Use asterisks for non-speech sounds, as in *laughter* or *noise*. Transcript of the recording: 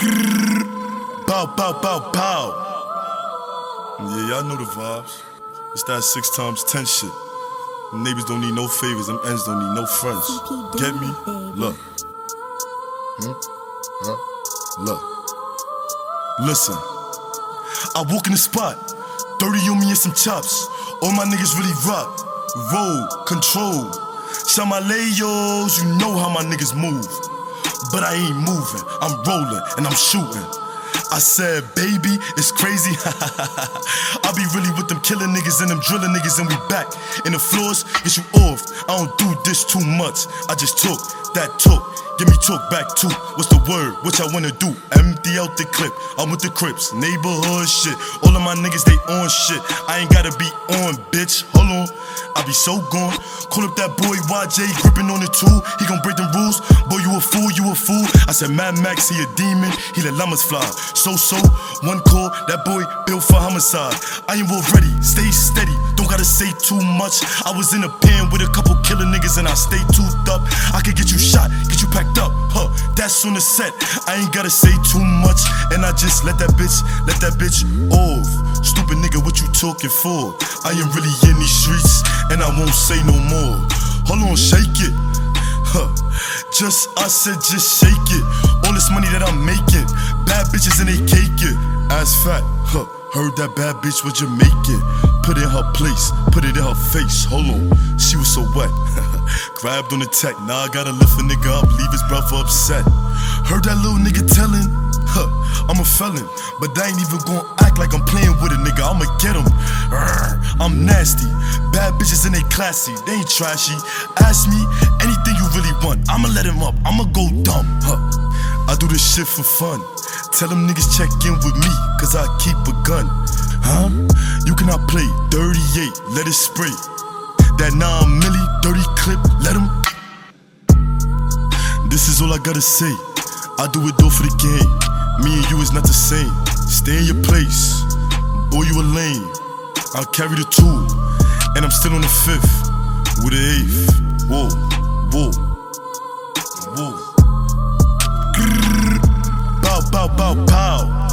Grrr. Bow, bow, bow, bow. Yeah, y'all know the vibes. It's that six times ten shit. Neighbors don't need no favors, them ends don't need no friends. Get me? Look. Hmm? Huh? Look. Listen. I walk in the spot, 30 on me and some chops. All my niggas really rock. Roll, control. Layos, you know how my niggas move. But I ain't moving, I'm rolling and I'm shooting. I said, baby, it's crazy. *laughs* I be really with them killing niggas and them drilling niggas, and we back in the floors. Get you off. I don't do this too much. I just took that took. Give me talk back too. What's the word? What y'all wanna do? Empty out the clip. I'm with the Crips, neighborhood shit. All of my niggas, they on shit. I ain't gotta be on, bitch. Hold on. I be so gone. Call up that boy YJ, gripping on the tool. He gon' break the rules. Boy, you a fool, you a fool. I said, Mad Max, he a demon. He let llamas fly. So, so, one call, that boy built for homicide. I ain't ready, stay steady. Don't gotta say too much. I was in a pen with a couple killer niggas and I stay toothed up. I could get you shot, get you packed up. Huh, that's on the set. I ain't gotta say too much. And I just let that bitch, let that bitch off. Stupid nigga, what you talking for? I am really in these streets and I won't say no more. Hold on, shake it. Huh. Just, I said, just shake it. This money that I'm making, bad bitches and they cake it. Ass fat, huh. Heard that bad bitch was Jamaican. Put it in her place, put it in her face. Hold on, she was so wet. *laughs* Grabbed on the tech, now I gotta lift a nigga up, leave his brother upset. Heard that little nigga telling, huh, I'm a felon, but I ain't even gonna act like I'm playing with a nigga. I'ma get him. I'm nasty, bad bitches and they classy, they ain't trashy. Ask me anything you really want, I'ma let him up, I'ma go dumb, huh. I do this shit for fun. Tell them niggas check in with me, cause I keep a gun. Huh? You cannot play 38, let it spray. That 9 milli, dirty clip, let him. This is all I gotta say. I do it all for the game. Me and you is not the same. Stay in your place. Boy, you a lame. I'll carry the two. And I'm still on the fifth. With the eighth. Whoa, whoa, whoa. po po.